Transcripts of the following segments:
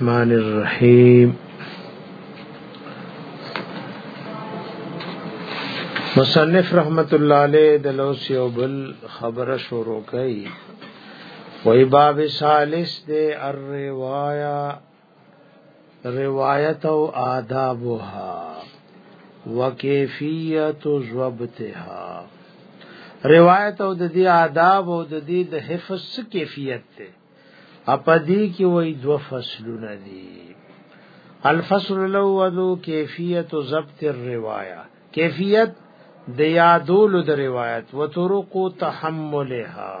الرحمن الرحیم مصنف رحمت الله علیه د لوس یو بل خبره شروع کړي وای باب ثالث دې الروایا روایت او آدابها وکیفیت ضبطها روایت او د دې آداب او د دې د حفظ کیفیت ته اپدی کی وای دو فصلونه دی الفصل الاول کیفیت ضبط الروايه کیفیت د یادول د روایت و طرق تحملها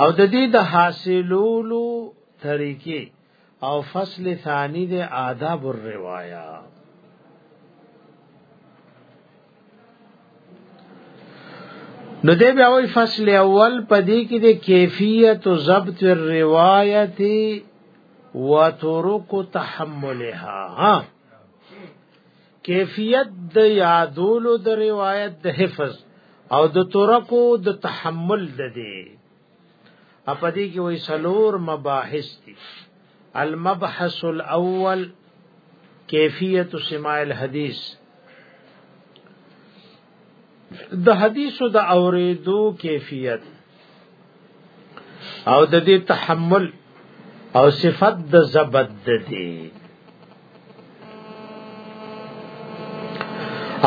او د دې د حاصلولو طریقې او فصل ثانی د آداب الروایا نو دې بیا وی فصل اول پدې کې د کیفیت او ضبط الروایت وترک تحملها ها کیفیت د یادولو د روایت د حفظ او د ترکو د تحمل د دې اپدې کې وې سلور مباحث دي المبحث الاول کیفیت سماع الحدیث د حدیثو د اوریدو کیفیت او د دې تحمل او صفت د زبد دي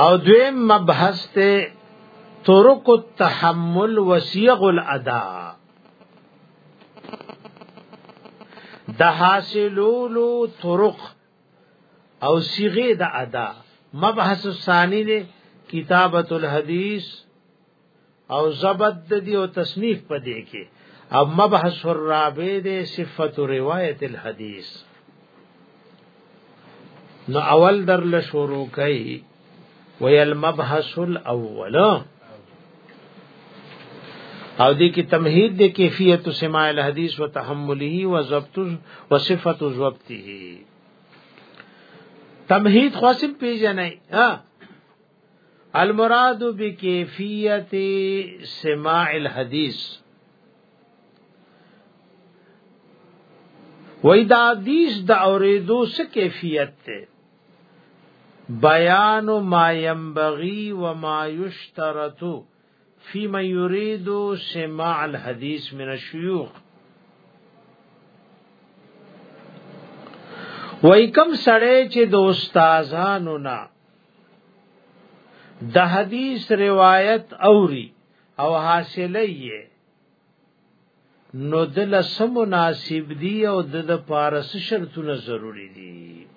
او دویم مبحث ته طرق التحمل وسیغ الادا د حاصلولو طرق او صيغه د ادا مبحث ثانی دی کتابت الحديث او زبد دی او تصنیف پدې کې او مبحث الرابع دی صفت روایت الحدیث نو اول در له شروع کوي ویل مبحث الاول او دې کې تمهید د کیفیت سماع الحدیث وتحمله وضبط وصفت ضبطه تمهید خاصم پیژنې ها المراد بکیفیت سماع الحدیث وای دا حدیث د اوریدو څه کیفیت ته بیان ما ينبغي وما يشترط فيما يريد سماع الحديث من الشيوخ وای کم سړی چې د استادانو نه د حدیث روایت اوري او حاصله یې نو د لس مناسب دی او د د پارس شرطونه ضروری دي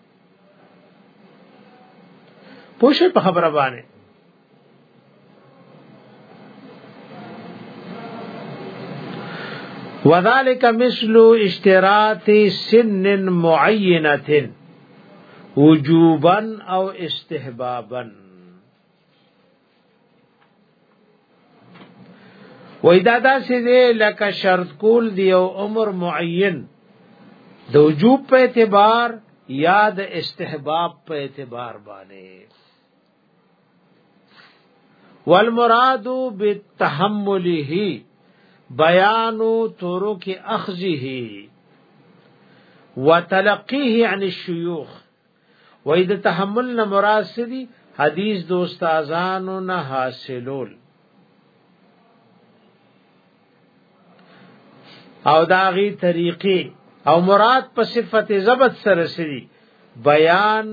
پوښې په خبره باندې وذالک مثل اشتراط سن معینه وجوبا او استحبابا وای دا داسې دی لکه شرط کول دی او عمر معین د وجوب په اعتبار یا د استحباب په اعتبار باندې والمراد بالتحمله بیان ترک اخذه وتلقيه عن الشيوخ وای د تحمل نه مراد سری حدیث د استادانو نه حاصلول او داغي طریقې او مراد په صفت ضبط سره سری بیان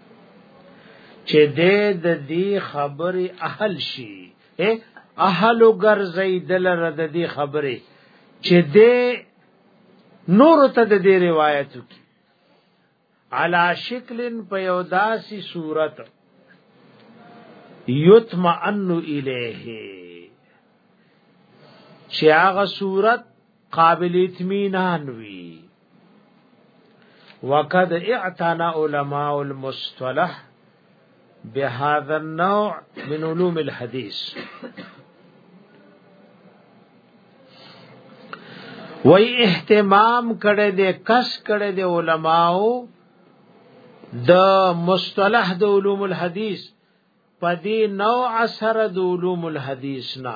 چې دې د دې خبرې اهل شي اهل ګرځي دلر د دې خبرې چې دې نور ته د دې روایت کی علا شکل په یو داسي صورت یتمئن الیه چې هغه صورت قابل اطمینان وی وقد اعتنى علماء المصطلح بهذا النوع من علوم الحديث وای اهتمام کړي دي کس کړي دي علماو د مصطلح د علوم الحديث پدی نوع سره د علوم الحدیث نا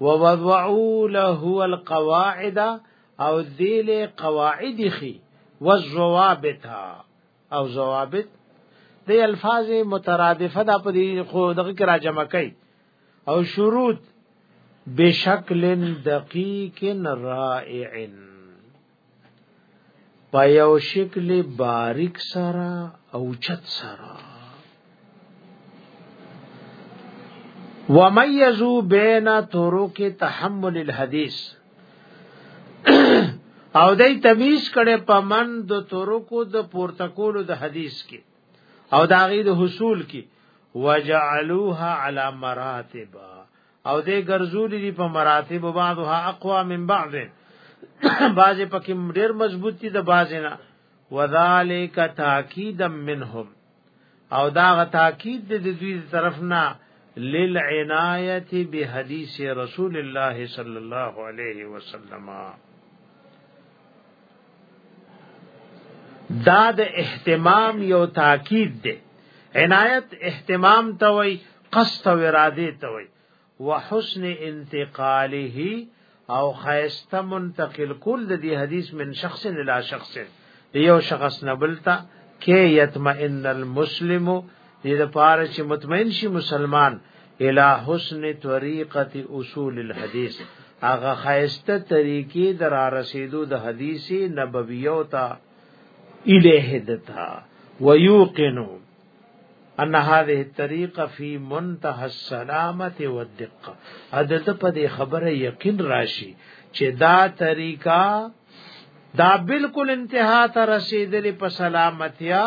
ووضعوا له القواعد او ذیل قواعد خي والضوابط او ضوابط د الفاظ مترادفه د په دې خو دغه کې راجمع کوي او شروط بشکل دقیق رائع په یو شکل باریک سره او چت سره وميزوا بين طرق تحمل الحديث او دای تمیز کړي په من د طرقو د پورتکولو د حدیث کې او د غید حصول کې وجعلوها على مراتب او دې ګرځولې دي په مراتب بعضها اقوا من بعض بعض پکې ډېر مضبوط دي د بعض نه وذالک تاکیدا منهم او دا غ تاکید د دوی طرف نه للعنایت بحدیث رسول الله صلی الله علیه وسلم دا د اهتمام یو تاکید دی عنایت اهتمام ته وای قصد او اراده ته وي وحسن انتقاله او خیسته منتقل کول د دې حدیث من شخص الى شخص یو شخص نبلتا کې یتمئن المسلم دې د پاره چې مطمئن شي مسلمان الى حسن طریقه اصول الحديث هغه خیسته طریقې در رسیدو د حدیث نبویو ته الیه دتا ویوقنو ان هذه الطريقه في منتهى السلامه والدقه اده ته په دې خبره یقین راشي چې دا طریقہ دا بالکل انتها ته رسیدلې په سلامتیا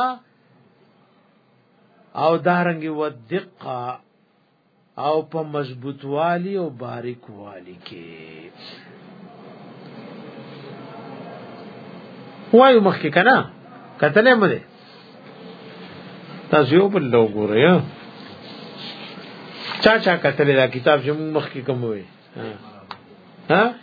او دارنګي ودقه او په مضبوطوالي او باریکوالي کې وایو مخکې کنه کتلې مې ده تاسو یو بل لو ګورئ چا چا کتلې دا کتاب چې مخکې کوم وي ها